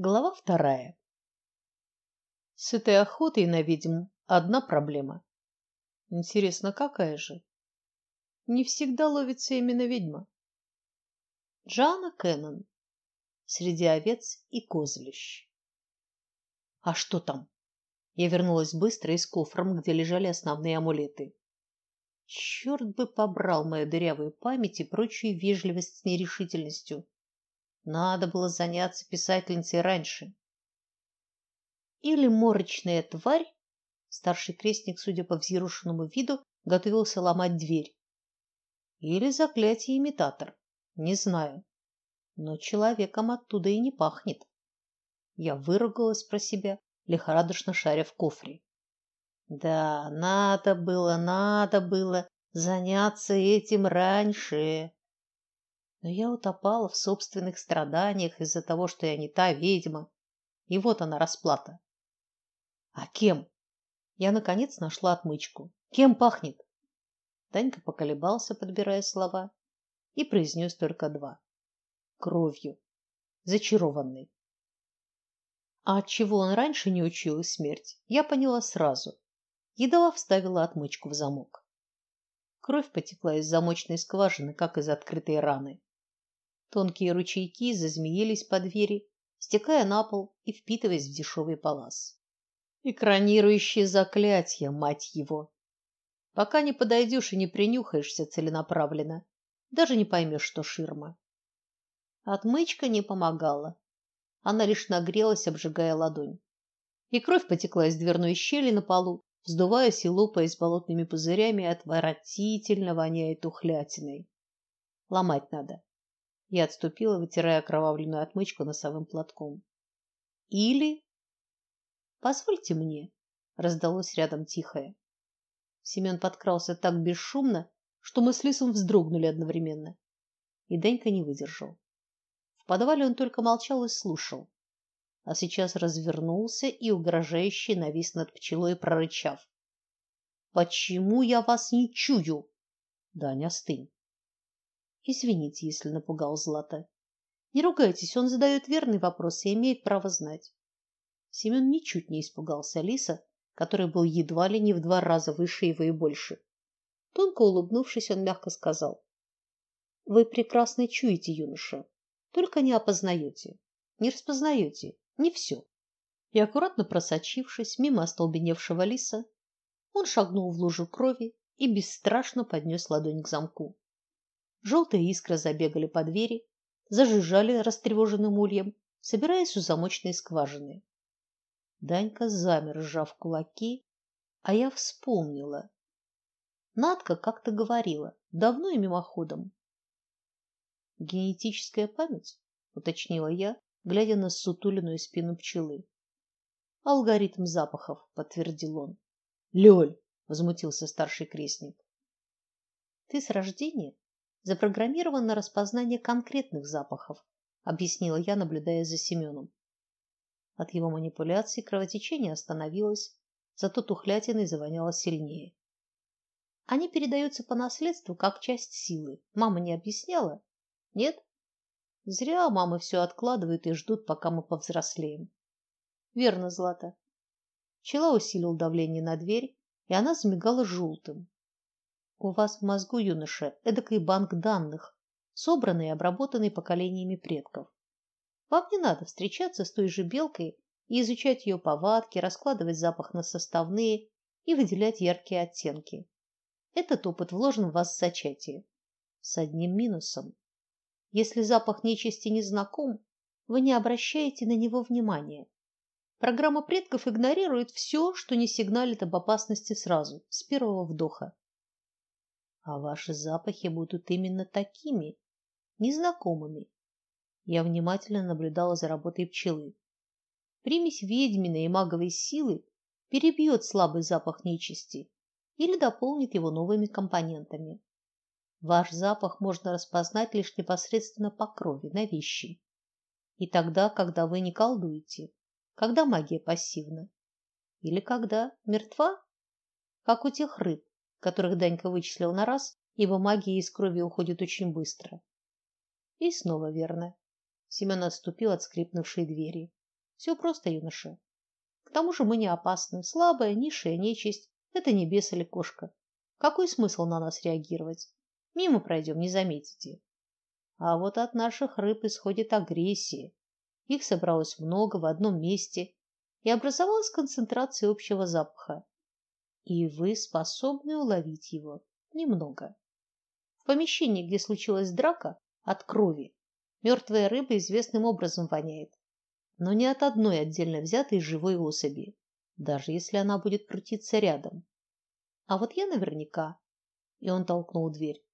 Глава вторая. С этой охотой на ведьм одна проблема. Интересно, какая же? Не всегда ловится именно ведьма. Джана Кеннон. Среди овец и козлищ. А что там? Я вернулась быстро и с кофром, где лежали основные амулеты. Черт бы побрал мою дырявую память и прочую вежливость с нерешительностью. Надо было заняться писательницей раньше. Или морочная тварь, старший крестник, судя по взъерошенному виду, готовился ломать дверь. Или заклятие имитатор, не знаю. Но человеком оттуда и не пахнет. Я выругалась про себя, лихорадочно шаря в кофре. Да, надо было, надо было заняться этим раньше но я утопала в собственных страданиях из-за того, что я не та ведьма. И вот она расплата. А кем? Я наконец нашла отмычку. Кем пахнет? Данька поколебался, подбирая слова, и произнес только два: кровью, зачарованной. А от чего он раньше не учил смерть, я поняла сразу. Едва вставила отмычку в замок. Кровь потекла из замочной скважины, как из открытой раны. Тонкие ручейки зазмеились по двери, стекая на пол и впитываясь в дешевый палас. Экранирующее заклятие, мать его. Пока не подойдешь и не принюхаешься целенаправленно, даже не поймешь, что ширма. Отмычка не помогала. Она лишь нагрелась, обжигая ладонь. И кровь потекла из дверной щели на полу, вздуваясь и лопаясь болотными пузырями, отвратительно воняя тухлятиной. Ломать надо. Я отступила, вытирая окровавленную отмычку носовым платком. Или Позвольте мне, раздалось рядом тихое. Семен подкрался так бесшумно, что мы с Лисом вздрогнули одновременно. И Денька не выдержал. В подвале он только молчал и слушал, а сейчас развернулся и угрожающе навис над пчелой, прорычав: "Почему я вас не чую?" Даня, остынь. Извините, если напугал Злата. Не ругайтесь, он задает верный вопрос и имеет право знать. Семен ничуть не испугался Лиса, который был едва ли не в два раза выше его и больше. Тонко улыбнувшись, он мягко сказал: "Вы прекрасно чуете, юноша, только не опознаете, не распознаете, не все". И аккуратно просочившись мимо остолбеневшего лиса, он шагнул в лужу крови и бесстрашно поднес ладонь к замку. Желтые искры забегали по двери, зажужжали растревоженным ульем, собираясь у замочной скважины. Данька замер, сжав кулаки, а я вспомнила. Надка как-то говорила, давно и мимоходом. Генетическая память, уточнила я, глядя на сутуленную спину пчелы. Алгоритм запахов, подтвердил он. Лёль, возмутился старший крестник. Ты с рождения запрограммирован на распознание конкретных запахов, объяснила я, наблюдая за Семеном. От его манипуляций кровотечение остановилось, зато тухлятиной завоняло сильнее. Они передаются по наследству как часть силы. Мама не объясняла? Нет? Зря мамы все откладывают и ждут, пока мы повзрослеем. Верно, Злата. Пчела усилил давление на дверь, и она замигала желтым. У вас в мозгу, юноша, эдакий банк данных, собранный и обработанный поколениями предков. Вам не надо встречаться с той же белкой и изучать ее повадки, раскладывать запах на составные и выделять яркие оттенки. Этот опыт вложен в вас с зачатия. С одним минусом. Если запах нечисти не знаком, вы не обращаете на него внимания. Программа предков игнорирует все, что не сигналит об опасности сразу, с первого вдоха а ваши запахи будут именно такими, незнакомыми. Я внимательно наблюдала за работой пчелы. Примесь ведьминой и маговой силы перебьет слабый запах нечисти или дополнит его новыми компонентами. Ваш запах можно распознать лишь непосредственно по крови на вещи. И тогда, когда вы не колдуете, когда магия пассивна, или когда мертва, как у тех рыб, которых Данька вычислил на раз, ибо магия из крови уходит очень быстро. И снова верно. Семен отступил от скрипнувшей двери. Все просто, юноша. К тому же мы не опасны. Слабая, низшая нечисть это не бес или кошка. Какой смысл на нас реагировать? Мимо пройдем, не заметите. А вот от наших рыб исходит агрессия. Их собралось много в одном месте, и образовалась концентрация общего запаха. И вы способны уловить его немного. В помещении, где случилась драка от крови, мертвая рыба известным образом воняет, но не от одной отдельно взятой живой особи, даже если она будет крутиться рядом. А вот я наверняка. И он толкнул дверь.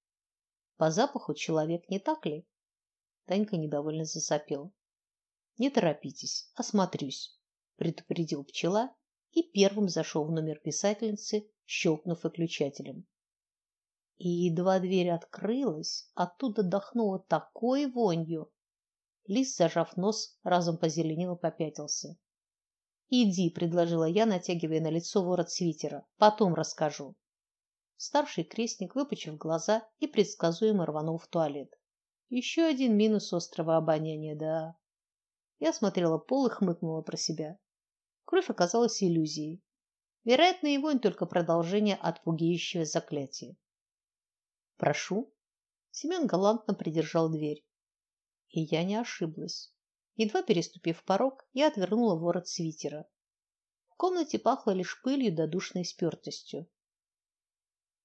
По запаху человек, не так ли? Танька недовольно засопел. Не торопитесь, осмотрюсь, предупредил пчела и первым зашел в номер писательницы, щелкнув выключателем. И едва дверь открылась, оттуда дохнуло такой вонью. Лис, зажав нос, разом позеленел и попятился. Иди, предложила я, натягивая на лицо ворот свитера. Потом расскажу. Старший крестник, выпучив глаза, и предсказуемо рванул в туалет. Еще один минус острого обоняния, да. Я смотрела пол и хмыкнула про себя. Кровь оказалась иллюзией. Вероятно, и вонь только продолжение отпугивающего заклятия. Прошу. Семен галантно придержал дверь. И я не ошиблась. Едва переступив порог, я отвернула ворот свитера. В комнате пахло лишь пылью да душной спёртостью.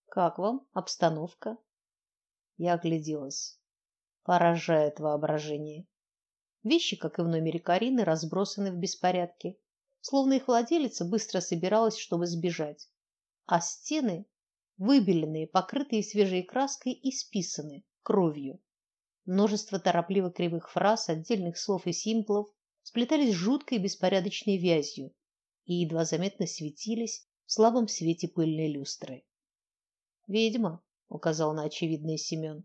Как вам обстановка? Я огляделась. Поражает воображение. Вещи, как и в номере Карины, разбросаны в беспорядке, словно их владелица быстро собиралась, чтобы сбежать. А стены выбеленные, покрытые свежей краской и списаны кровью. Множество торопливо кривых фраз, отдельных слов и символов сплетались жуткой беспорядочной вязью и едва заметно светились в слабом свете пыльной люстры. "Ведьма", указал на очевидное Семен.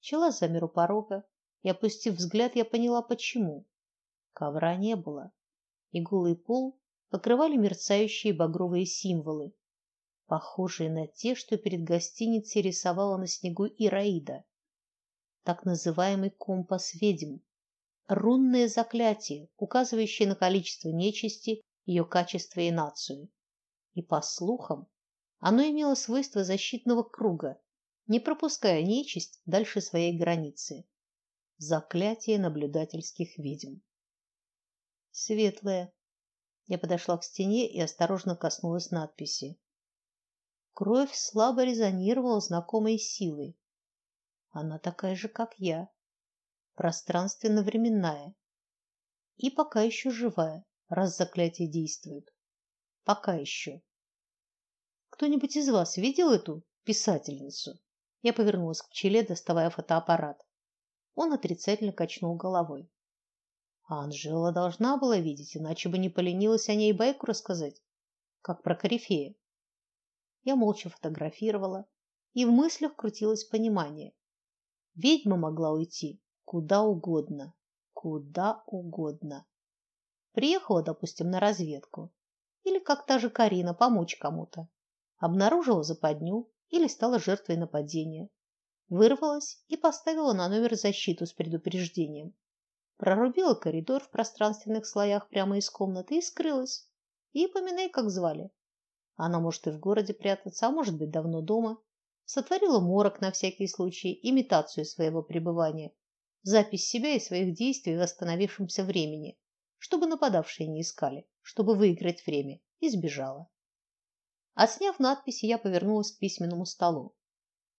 Чела замер у порога, и опустив взгляд, я поняла почему. Ковра не было, и голый пол покрывали мерцающие багровые символы, похожие на те, что перед гостиницей рисовала на снегу Ираида так называемый компас ведьм, рунное заклятие, указывающее на количество нечисти, ее качество и нацию. И по слухам, оно имело свойство защитного круга, не пропуская нечисть дальше своей границы. Заклятие наблюдательских ведьм. Светлое. Я подошла к стене и осторожно коснулась надписи. Кровь слабо резонировала знакомой силой. Она такая же, как я, пространственно-временная и пока еще живая, раз заклятие действует. Пока еще. Кто-нибудь из вас видел эту писательницу? Я повернулась к пчеле, доставая фотоаппарат. Он отрицательно качнул головой. Анжела должна была видеть, иначе бы не поленилась о ней байку рассказать, как про корифея. Я молча фотографировала, и в мыслях крутилось понимание. Ведьма могла уйти куда угодно, куда угодно. Приехала, допустим, на разведку, или как та же Карина помочь кому-то. Обнаружила западню или стала жертвой нападения. Вырвалась и поставила на номер защиту с предупреждением. Прорубила коридор в пространственных слоях прямо из комнаты и скрылась. И поминай, как звали. Она может и в городе прятаться, а может быть давно дома сотворила морок на всякий случай, имитацию своего пребывания, запись себя и своих действий в остановившемся времени, чтобы нападавшие не искали, чтобы выиграть время, и сбежала. Отсняв надписи, я повернулась к письменному столу.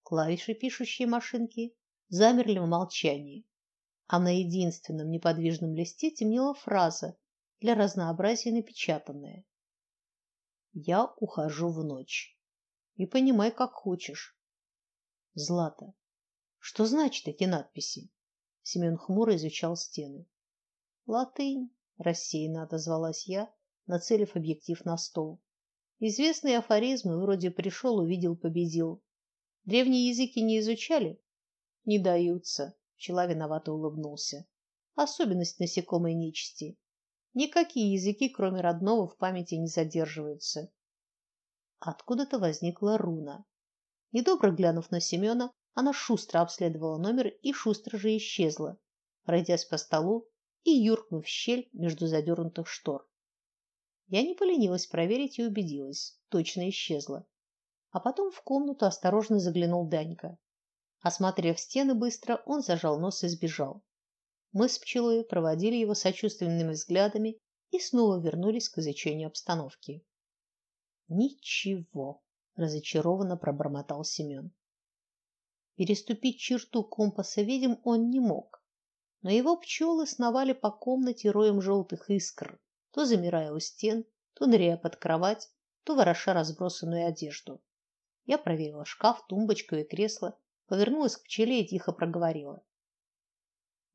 Клавиши пишущей машинки замерли в молчании, а на единственном неподвижном листе темнела фраза, для разнообразия напечатанная. Я ухожу в ночь. И понимай, как хочешь. Злата. Что значит эти надписи? Семен хмуро изучал стены. Латынь, рассеянно отозвалась я, нацелив объектив на стол. Известные афоризмы вроде пришел, увидел, победил. Древние языки не изучали? Не даются, пчела виновато улыбнулся. Особенность насекомой нечисти. Никакие языки, кроме родного, в памяти не задерживаются. Откуда-то возникла руна. Недобро глянув на Семена, она шустро обследовала номер и шустро же исчезла, пройдясь по столу и юркнул в щель между задернутых штор. Я не поленилась проверить и убедилась, точно исчезла. А потом в комнату осторожно заглянул Данька. Осмотрев стены быстро, он зажал нос и сбежал. Мы с пчелой проводили его сочувственными взглядами и снова вернулись к изучению обстановки. Ничего, разочарованно пробормотал Семен. Переступить черту компаса ведьм он не мог, но его пчелы сновали по комнате роем желтых искр, то замирая у стен, то ныряя под кровать, то вороша разбросанную одежду. Я проверила шкаф, тумбочку и кресло повернулась к пчеле и тихо проговорила: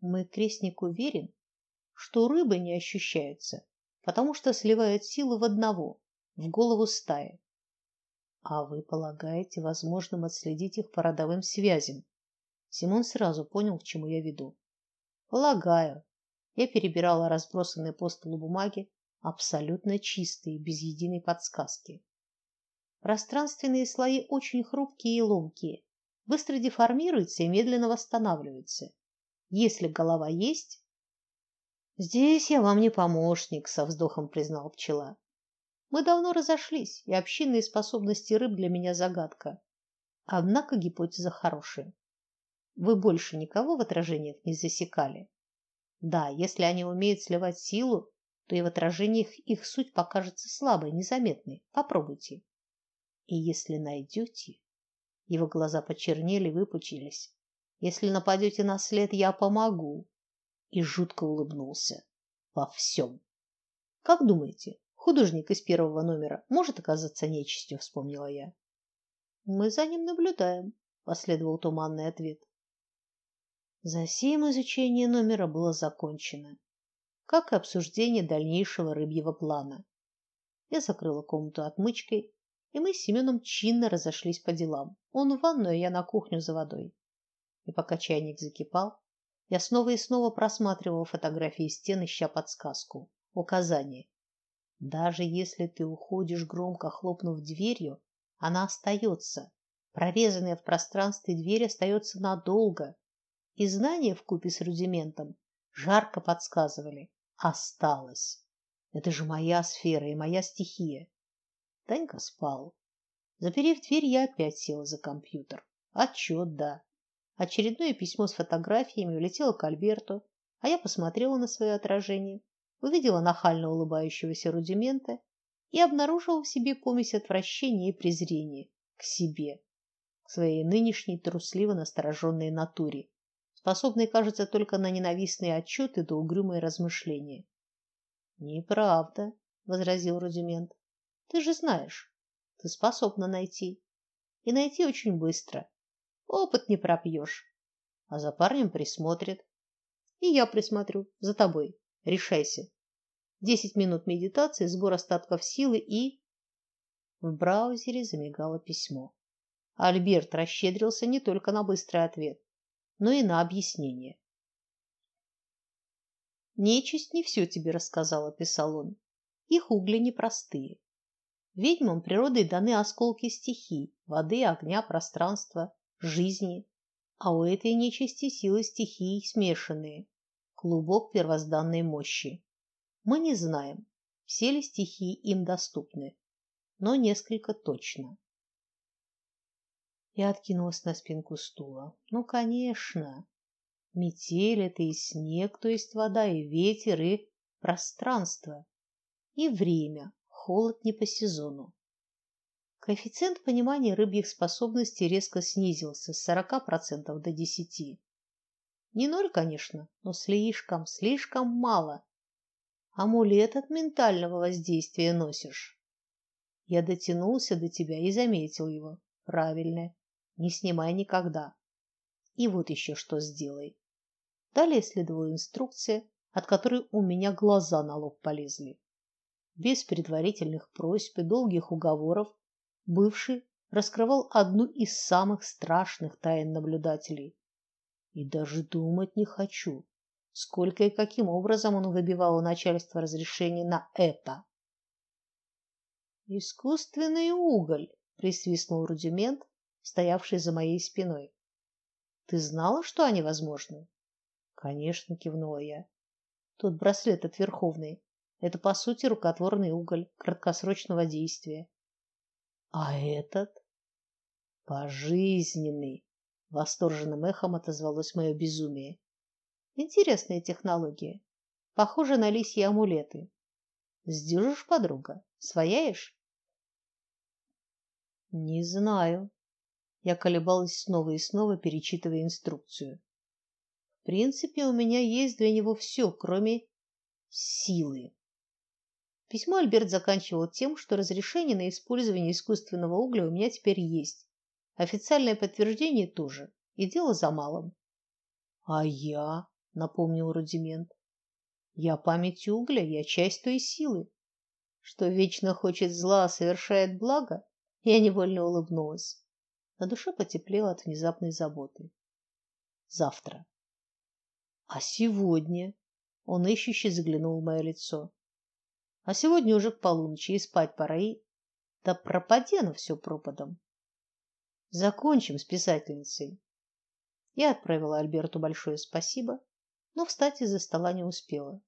"Мой крестник уверен, что рыбы не ощущаются, потому что сливают силу в одного, в голову стаи. А вы полагаете возможным отследить их по родовым связям?" Симон сразу понял, к чему я веду. "Полагаю". Я перебирала разбросанные по столу бумаги, абсолютно чистые, без единой подсказки. Пространственные слои очень хрупкие и ломкие быстро деформируется и медленно восстанавливается. Если голова есть, здесь я вам не помощник, со вздохом признал пчела. Мы давно разошлись, и общинные способности рыб для меня загадка. Однако гипотеза хорошая. Вы больше никого в отражениях не засекали? Да, если они умеют сливать силу, то и в отражениях их суть покажется слабой, незаметной. Попробуйте. И если найдете, его глаза почернели, выпучились. Если нападете на след, я помогу. И жутко улыбнулся. Во всем. Как думаете, художник из первого номера может оказаться нечистью, вспомнила я. Мы за ним наблюдаем, последовал туманный ответ. Засим изучение номера было закончено, как и обсуждение дальнейшего рыбьего плана. Я закрыла комнату отмычкой и мы с Семеном чинно разошлись по делам. Он в ванную, я на кухню за водой. И пока чайник закипал, я снова и снова просматривал фотографии стен, ища подсказку, указание. Даже если ты уходишь громко хлопнув дверью, она остается. Прорезанная в пространстве дверь остается надолго. И знания в купе с рудиментом жарко подсказывали: осталось. Это же моя сфера и моя стихия. Танька спал. Заперев дверь, я опять села за компьютер. Отчет, да. Очередное письмо с фотографиями улетело к Альберту, а я посмотрела на свое отражение, увидела нахально улыбающегося рудимента и обнаружила в себе помесь отвращения и презрения к себе, к своей нынешней трусливо настороженной натуре, способной, кажется, только на ненавистные отчеты да угрюмые размышления. Неправда, возразил рудимент. Ты же знаешь, ты способна найти. И найти очень быстро. Опыт не пропьешь. А за парнем присмотрят. И я присмотрю за тобой. Решайся. Десять минут медитации, сбор остатков силы и в браузере замигало письмо. Альберт расщедрился не только на быстрый ответ, но и на объяснение. Нечисть не все тебе рассказала, писал он. Их угли непростые. Ведьмам природой даны осколки стихий: воды, огня, пространства, жизни, а у этой нечисти силы стихий смешанные, клубок первозданной мощи. Мы не знаем, все ли стихии им доступны, но несколько точно. Я откинулась на спинку стула. Ну, конечно. Метель это и снег, то есть вода, и ветер, и пространство, и время, холод не по сезону. Коэффициент понимания рыбьих способностей резко снизился с 40% до 10. Не ноль, конечно, но слишком, слишком мало. Амулет от ментального воздействия носишь. Я дотянулся до тебя и заметил его. Правильно. Не снимай никогда. И вот еще что сделай. Далее следовала инструкция, от которой у меня глаза на лоб полезли без предварительных просьб и долгих уговоров, бывший раскрывал одну из самых страшных тайн наблюдателей. И даже думать не хочу, сколько и каким образом он выбивал у начальства разрешение на это. Искусственный уголь, присвистнул рудимент, стоявший за моей спиной. Ты знала, что они возможны? Конечно, кивнула я. Тот браслет от Верховной это по сути рукотворный уголь краткосрочного действия. А этот пожизненный, восторженным эхом отозвалось мое безумие. Интересная технология. Похоже на лисьи амулеты. Сдюжишь, подруга? Свояешь? Не знаю. Я колебалась снова и снова, перечитывая инструкцию. В принципе, у меня есть для него все, кроме силы. Письмо Альберт заканчивал тем, что разрешение на использование искусственного угля у меня теперь есть. Официальное подтверждение тоже. И дело за малым. А я, напомнил Рудимент. Я память угля, я часть той силы, что вечно хочет зла, совершает благо. Я невольно улыбнулась. На душе потеплело от внезапной заботы. Завтра. А сегодня? Он ищуще заглянул в мое лицо. А сегодня уже к полуночи, и спать пора и да пропади оно все пропадом. Закончим с писательницей. Я отправила Альберту большое спасибо, но встать из-за стола не успела.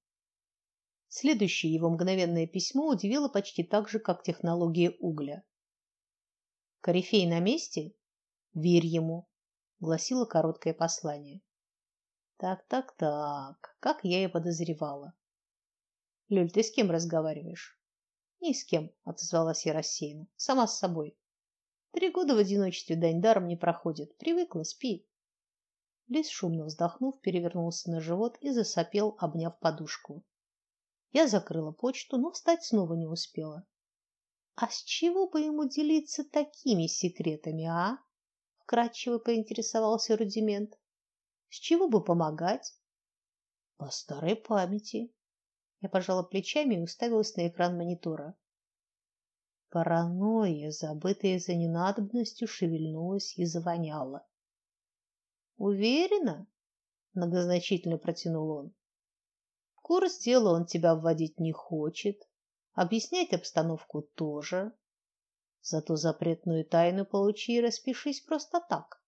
Следующее его мгновенное письмо удивило почти так же, как технология угля. Корифей на месте? Верь ему, гласило короткое послание. Так, так, так, как я и подозревала. Люль, ты с кем разговариваешь? Ни с кем, отозвалась я рассеянно, сама с собой. Три года в одиночестве дань даром не проходит. Привыкла, спи. Лис шумно вздохнув, перевернулся на живот и засопел, обняв подушку. Я закрыла почту, но встать снова не успела. А с чего бы ему делиться такими секретами, а? вкратчиво поинтересовался Рудимент. С чего бы помогать? По старой памяти. Я пожала плечами и уставилась на экран монитора. Паранойя, забытая за ненадобностью, шевельнулась и завоняла. Уверена? многозначительно протянул он. Курс дела он тебя вводить не хочет, объяснять обстановку тоже. Зато запретную тайну получи и распишись просто так.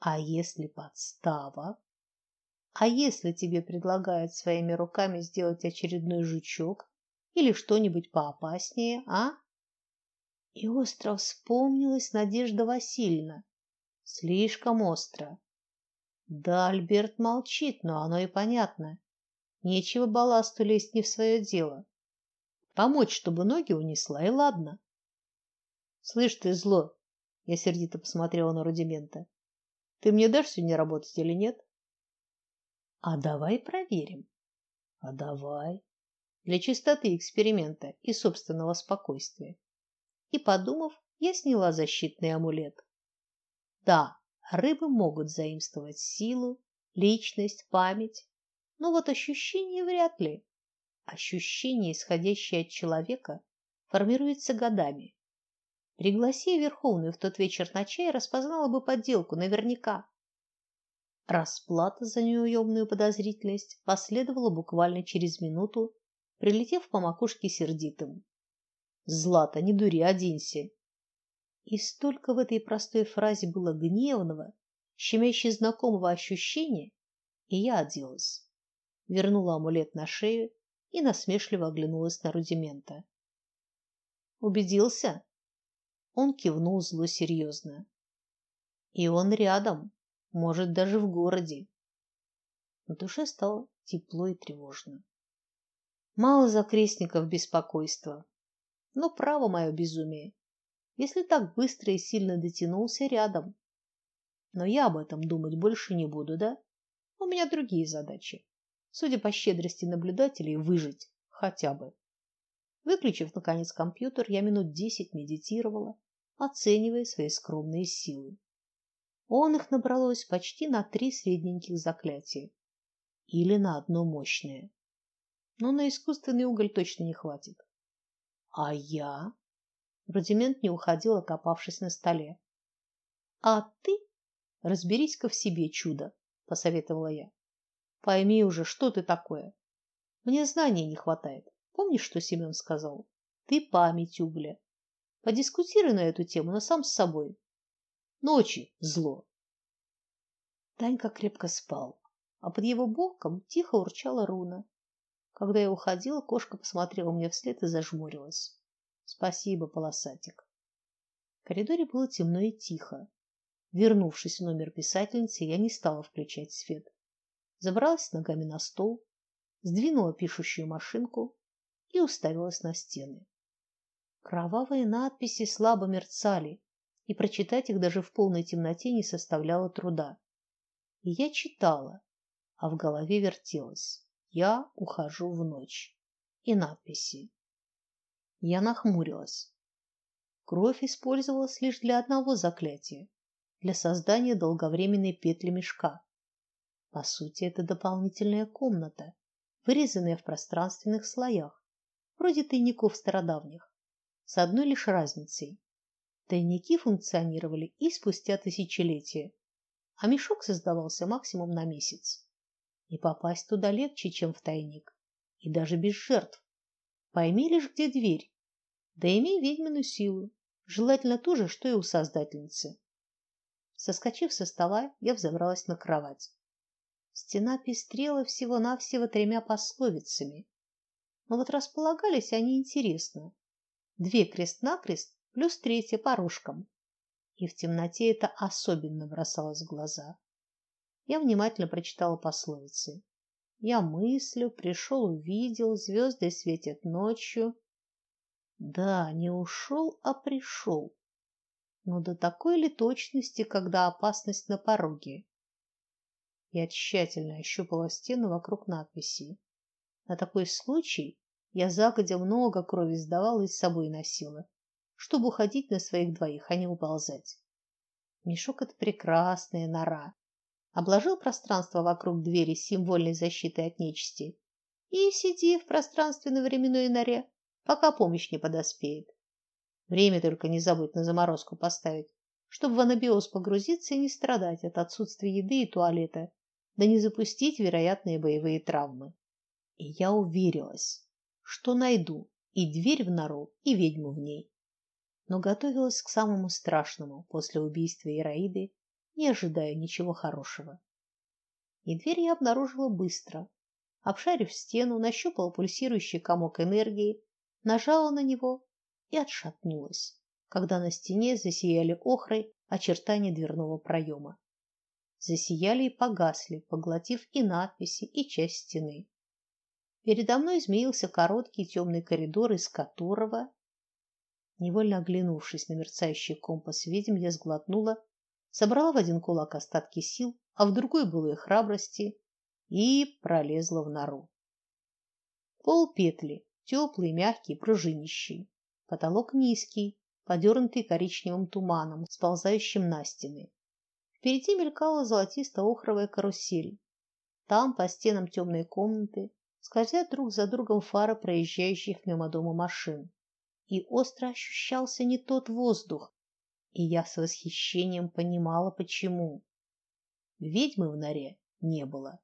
А если подстава? А если тебе предлагают своими руками сделать очередной жучок или что-нибудь поопаснее, а? И остро вспомнилась Надежда Васильевна. Слишком остро. Да, Альберт молчит, но оно и понятно. Нечего балласту лезть не в свое дело. Помочь, чтобы ноги унесла, и ладно. Слышь ты, зло, я сердито посмотрела на Рудимента. Ты мне дашь сегодня работать или нет? А давай проверим. А давай. Для чистоты эксперимента и собственного спокойствия. И подумав, я сняла защитный амулет. Да, рыбы могут заимствовать силу, личность, память, но вот ощущение вряд ли. Ощущение, исходящее от человека, формируется годами. Пригласи Верховную в тот вечер на чай, распознала бы подделку наверняка. Расплата за неуемную подозрительность последовала буквально через минуту, прилетев по макушке сердитым. Злата, не дури, оденься. И столько в этой простой фразе было гневного, щемяще знакомого ощущения, и я оделась. Вернула амулет на шею и насмешливо оглянулась на рудимента. Убедился? Он кивнул зло серьезно. И он рядом может, даже в городе. На душе стало тепло и тревожно. Мало закрестников беспокойства. Но право мое безумие. Если так быстро и сильно дотянулся рядом. Но я об этом думать больше не буду, да? У меня другие задачи. Судя по щедрости наблюдателей, выжить хотя бы. Выключив наконец компьютер, я минут десять медитировала, оценивая свои скромные силы. Он их набралось почти на три средненьких заклятия или на одно мощное. Но на искусственный уголь точно не хватит. А я? Рудимент не уходил, окопавшись на столе. А ты разберись-ка в себе, чудо, посоветовала я. Пойми уже, что ты такое. Мне знаний не хватает. Помнишь, что Семен сказал? Ты память угля. Подискутируй на эту тему, но сам с собой. Ночи зло. Танька крепко спал, а под его боком тихо урчала руна. Когда я уходила, кошка посмотрела мне вслед и зажмурилась. Спасибо, полосатик. В коридоре было темно и тихо. Вернувшись в номер писательницы, я не стала включать свет. Забралась ногами на стол, сдвинула пишущую машинку и уставилась на стены. Кровавые надписи слабо мерцали, и прочитать их даже в полной темноте не составляло труда. И я читала, а в голове вертелось: я ухожу в ночь. И надписи. Я нахмурилась. Кровь использовалась лишь для одного заклятия для создания долговременной петли мешка. По сути, это дополнительная комната, вырезанная в пространственных слоях, вроде тайников стародавних с одной лишь разницей. Тайники функционировали и спустя тысячелетия, а мешок создавался максимум на месяц. И попасть туда легче, чем в тайник, и даже без жертв. Пойми лишь, где дверь. Да имей ведьмину силу, желательно ту же, что и у создательницы. Соскочив со стола, я взобралась на кровать. Стена пестрела всего-навсего тремя пословицами. Но вот располагались они интересно две крест-накрест плюс третья по рожкам. И в темноте это особенно бросалось в глаза. Я внимательно прочитала пословицы. Я мыслю, пришел, увидел, звезды светят ночью. Да, не ушел, а пришел. Но до такой ли точности, когда опасность на пороге? Я тщательно ощупала стену вокруг надписей. На такой случай я загодя много крови сдавала и с собой носила, чтобы уходить на своих двоих, а не уползать. Мешок это прекрасная нора. Обложил пространство вокруг двери символьной защитой от нечисти и сиди в пространственно-временной норе, пока помощь не подоспеет. Время только не забудь на заморозку поставить, чтобы в анабиоз погрузиться и не страдать от отсутствия еды и туалета, да не запустить вероятные боевые травмы. И я уверилась, что найду и дверь в нору, и ведьму в ней. Но готовилась к самому страшному после убийства Ираиды, не ожидая ничего хорошего. И дверь я обнаружила быстро. Обшарив стену, нащупала пульсирующий комок энергии, нажала на него и отшатнулась, когда на стене засияли охрой очертания дверного проема. Засияли и погасли, поглотив и надписи, и часть стены. Передо мной змеился короткий темный коридор, из которого, невольно оглянувшись на мерцающий компас ведьм, я сглотнула, собрала в один кулак остатки сил, а в другой былые храбрости и пролезла в нору. Пол петли, теплый, мягкий, пружинищий. Потолок низкий, подернутый коричневым туманом, сползающим на стены. Впереди мелькала золотисто-охровая карусель. Там по стенам темной комнаты скользят друг за другом фары проезжающих мимо дома машин. И остро ощущался не тот воздух, и я с восхищением понимала почему. Ведьмы в норе не было.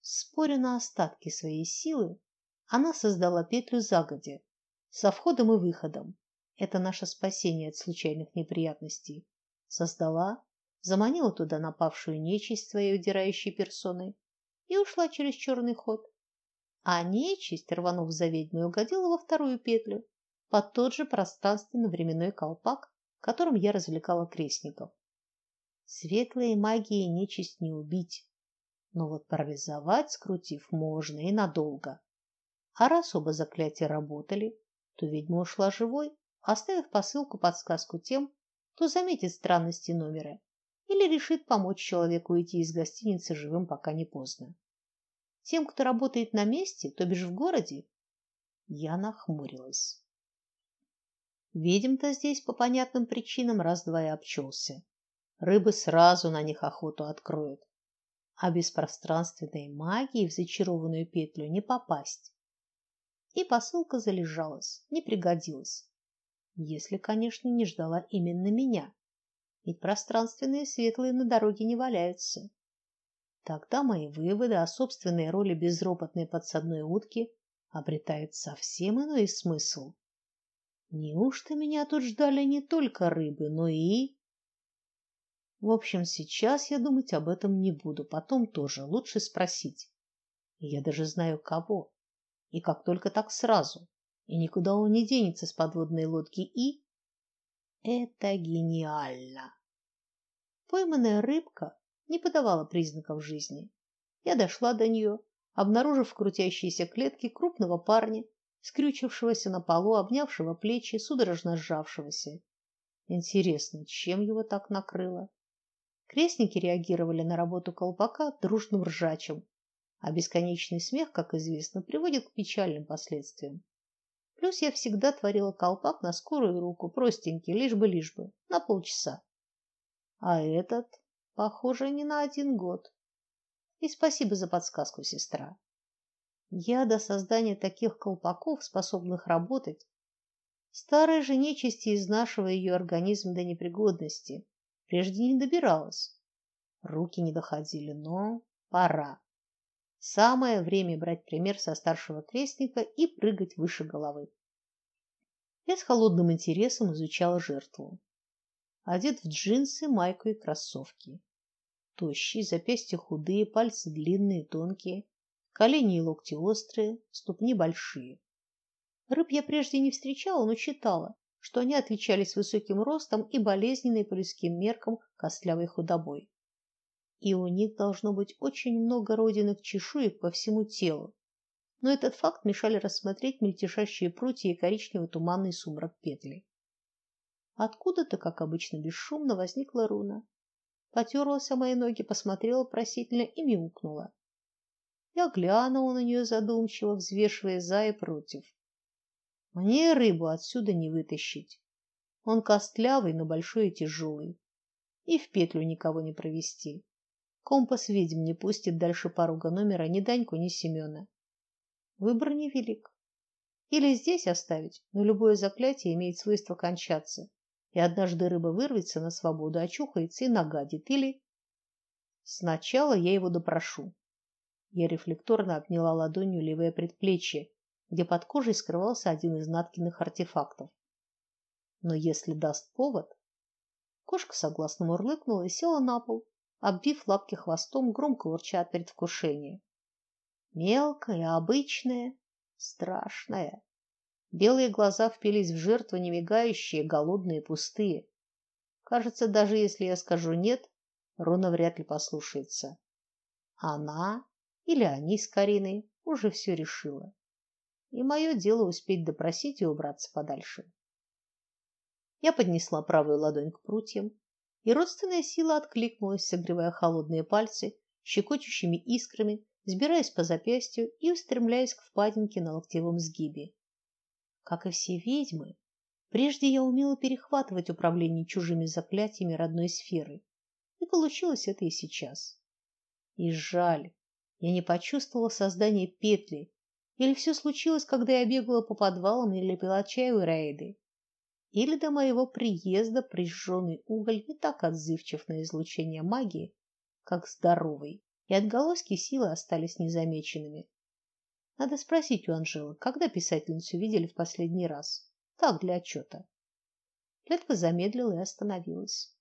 Споря на остатки своей силы, она создала петлю загодя, со входом и выходом. Это наше спасение от случайных неприятностей. Создала, заманила туда напавшую нечисть своей удирающей персоной и ушла через черный ход. А нечисть, рванув за ведьмой, угодила во вторую петлю, под тот же пространственно-временной колпак, которым я развлекала крестников. Светлые магии нечисть не убить, но вот парализовать, скрутив, можно и надолго. А раз оба заклятия работали, то ведьма ушла живой, оставив посылку-подсказку тем, кто заметит странности номера или решит помочь человеку уйти из гостиницы живым, пока не поздно. Тем, кто работает на месте, то бишь в городе, я нахмурилась. Ведьм-то здесь по понятным причинам раз-два и обчелся. Рыбы сразу на них охоту откроют. А без пространственной магии в зачарованную петлю не попасть. И посылка залежалась, не пригодилась. Если, конечно, не ждала именно меня ведь пространственные светлые на дороге не валяются. Тогда мои выводы о собственной роли безропотной подсадной утки обретают совсем иной смысл. Неужто меня тут ждали не только рыбы, но и В общем, сейчас я думать об этом не буду, потом тоже лучше спросить. я даже знаю кого. И как только так сразу. И никуда он не денется с подводной лодки. И это гениально. Пойманная рыбка не подавала признаков жизни. Я дошла до нее, обнаружив в крутящейся клетке крупного парня, скрючившегося на полу, обнявшего плечи, судорожно сжавшегося. Интересно, чем его так накрыло? Крестники реагировали на работу колпака дружным ржачем, а бесконечный смех, как известно, приводит к печальным последствиям. Плюс я всегда творила колпак на скорую руку, простенький, лишь бы лишь бы, на полчаса. А этот, похоже, не на один год. И спасибо за подсказку, сестра. Я до создания таких колпаков, способных работать, старой же нечисти изнашивая ее организм до непригодности, прежде не добиралась. Руки не доходили, но пора. Самое время брать пример со старшего крестника и прыгать выше головы. Я с холодным интересом изучала жертву. Одет в джинсы, майку и кроссовки. Тощий, запястья худые, пальцы длинные, тонкие, колени и локти острые, ступни большие. Рыб я прежде не встречала, но читала, что они отличались высоким ростом и болезненной по людским меркам костлявой худобой и у них должно быть очень много родинок чешуек по всему телу. Но этот факт мешали рассмотреть мельтешащие прутья и коричневый туманный сумрак петли. Откуда-то, как обычно, бесшумно возникла руна. Потерлась о мои ноги, посмотрела просительно и мяукнула. Я глянула на нее задумчиво, взвешивая за и против. Мне рыбу отсюда не вытащить. Он костлявый, но большой и тяжелый. И в петлю никого не провести. Компас ведьм не пустит дальше порога номера ни Даньку, ни Семена. Выбор невелик. Или здесь оставить, но любое заклятие имеет свойство кончаться, и однажды рыба вырвется на свободу, очухается и нагадит, или сначала я его допрошу. Я рефлекторно обняла ладонью левое предплечье, где под кожей скрывался один из Наткиных артефактов. Но если даст повод, кошка согласно мурлыкнула и села на пол, обвив лапки хвостом, громко урча от предвкушения. Мелкая, обычная, страшная. Белые глаза впились в жертву, не мигающие, голодные, пустые. Кажется, даже если я скажу нет, Рона вряд ли послушается. Она или они с Кариной уже все решила. И мое дело успеть допросить и убраться подальше. Я поднесла правую ладонь к прутьям, и родственная сила откликнулась, согревая холодные пальцы щекочущими искрами, взбираясь по запястью и устремляясь к впадинке на локтевом сгибе. Как и все ведьмы, прежде я умела перехватывать управление чужими заклятиями родной сферы, и получилось это и сейчас. И жаль, я не почувствовала создание петли, или все случилось, когда я бегала по подвалам или пила чай у Рейды или до моего приезда прижженный уголь не так отзывчив на излучение магии, как здоровый, и отголоски силы остались незамеченными. Надо спросить у Анжелы, когда писательницу видели в последний раз. Так, для отчета. Клетка замедлила и остановилась.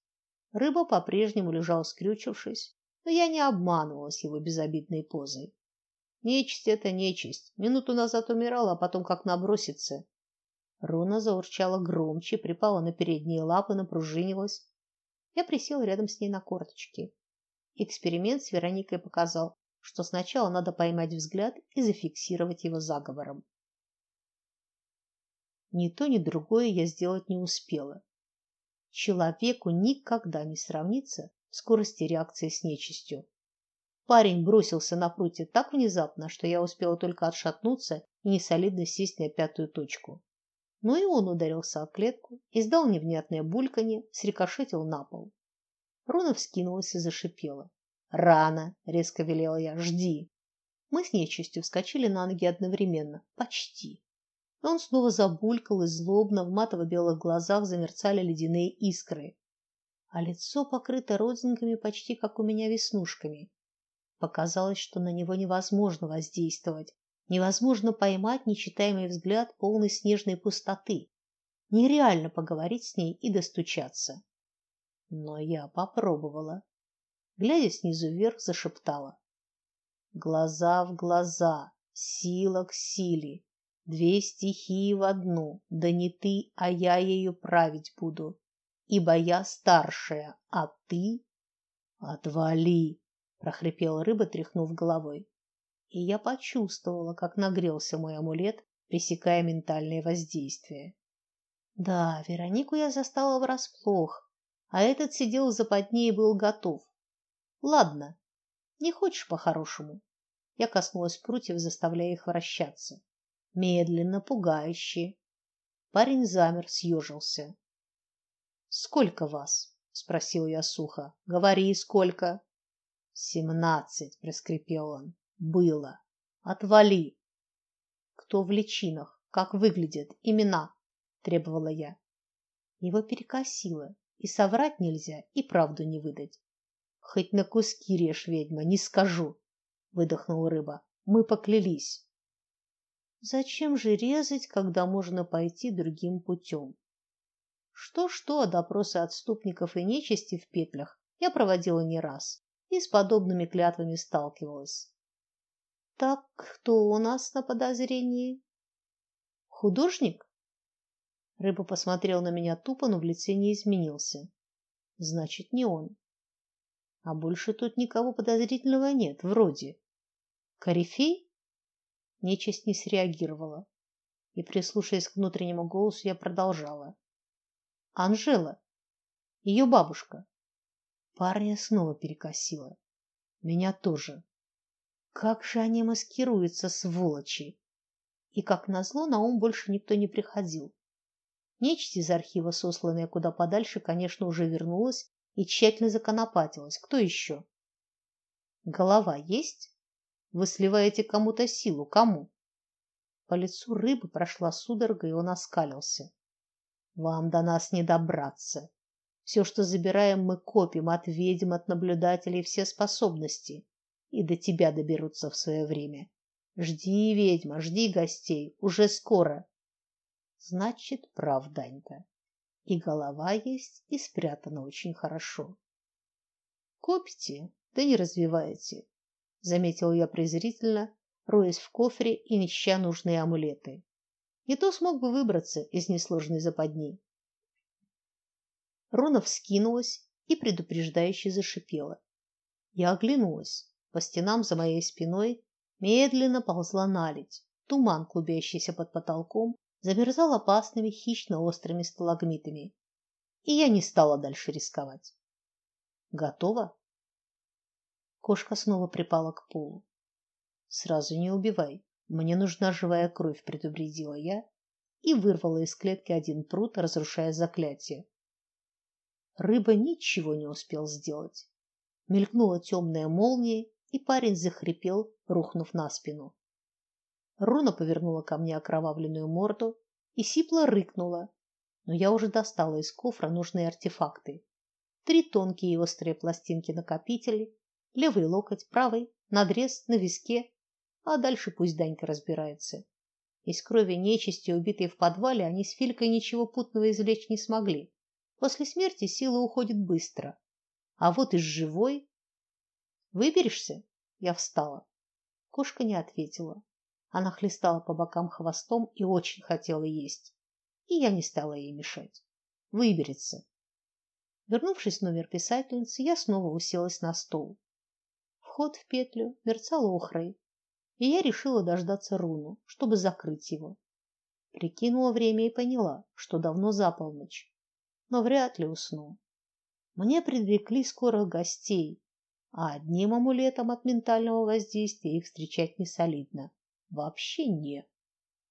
Рыба по-прежнему лежал скрючившись, но я не обманывалась его безобидной позой. Нечисть это нечисть. Минуту назад умирала, а потом как набросится, Руна заурчала громче, припала на передние лапы, напружинилась. Я присела рядом с ней на корточки. Эксперимент с Вероникой показал, что сначала надо поймать взгляд и зафиксировать его заговором. Ни то, ни другое я сделать не успела. Человеку никогда не сравнится скорости реакции с нечистью. Парень бросился на прутье так внезапно, что я успела только отшатнуться и несолидно сесть на пятую точку. Но и он ударился о клетку, издал невнятное бульканье, срикошетил на пол. Рона вскинулась и зашипела. "Рано", резко велела я. "Жди". Мы с нечистью вскочили на ноги одновременно, почти. Но он снова забулькал и злобно в матово-белых глазах замерцали ледяные искры, а лицо покрыто родинками почти как у меня веснушками. Показалось, что на него невозможно воздействовать, Невозможно поймать нечитаемый взгляд полный снежной пустоты. Нереально поговорить с ней и достучаться. Но я попробовала. Глядя снизу вверх, зашептала: Глаза в глаза, сила к силе, две стихии в одну. Да не ты, а я ею править буду, ибо я старшая, а ты отвали, прохрипела рыба, тряхнув головой. И я почувствовала, как нагрелся мой амулет, пресекая ментальное воздействие. Да, Веронику я застала врасплох, а этот сидел в западне и был готов. Ладно, не хочешь по-хорошему? Я коснулась прутьев, заставляя их вращаться. Медленно, пугающе. Парень замер, съежился. Сколько вас? спросил я сухо. Говори, сколько? Семнадцать, проскрипел он. Было. Отвали. Кто в личинах? Как выглядят? Имена? требовала я. Его перекосило, и соврать нельзя, и правду не выдать. Хоть на куски режь, ведьма, не скажу, выдохнула рыба. Мы поклялись. Зачем же резать, когда можно пойти другим путем? Что-что, а допросы отступников и нечисти в петлях я проводила не раз и с подобными клятвами сталкивалась. Так кто у нас на подозрении? Художник? Рыба посмотрел на меня тупо, но в лице не изменился. Значит, не он. А больше тут никого подозрительного нет, вроде. Корифей? Нечисть не среагировала. И прислушиваясь к внутреннему голосу, я продолжала. Анжела, ее бабушка. Парня снова перекосило. Меня тоже. Как же они маскируются, сволочи! И как назло на ум больше никто не приходил. Нечисть из архива, сосланная куда подальше, конечно, уже вернулась и тщательно законопатилась. Кто еще? Голова есть? Вы сливаете кому-то силу. Кому? По лицу рыбы прошла судорога, и он оскалился. Вам до нас не добраться. Все, что забираем, мы копим от ведьм, от наблюдателей все способности, и до тебя доберутся в свое время. Жди, ведьма, жди гостей, уже скоро. Значит, прав Данька. И голова есть, и спрятана очень хорошо. Копите, да не развиваете, заметил я презрительно, роясь в кофре и ища нужные амулеты. Не то смог бы выбраться из несложной западни. Рона вскинулась и предупреждающе зашипела. Я оглянулась. По стенам за моей спиной медленно ползла наледь. Туман, клубящийся под потолком, замерзал опасными хищно-острыми сталагмитами, и я не стала дальше рисковать. Готово? Кошка снова припала к полу. Сразу не убивай. Мне нужна живая кровь, предупредила я и вырвала из клетки один прут, разрушая заклятие. Рыба ничего не успел сделать. Мелькнула темная молния, и парень захрипел, рухнув на спину. Руна повернула ко мне окровавленную морду и сипло рыкнула, но я уже достала из кофра нужные артефакты. Три тонкие и острые пластинки накопителей, левый локоть, правый, надрез на виске, а дальше пусть Данька разбирается. Из крови нечисти, убитой в подвале, они с Филькой ничего путного извлечь не смогли. После смерти сила уходит быстро. А вот из живой Выберешься? Я встала. Кошка не ответила. Она хлестала по бокам хвостом и очень хотела есть. И я не стала ей мешать. Выберется. Вернувшись в номер писательницы, я снова уселась на стол. Вход в петлю мерцал охрой, и я решила дождаться руну, чтобы закрыть его. Прикинула время и поняла, что давно за полночь, но вряд ли усну. Мне предрекли скорых гостей, а одним амулетом от ментального воздействия их встречать не солидно. Вообще не.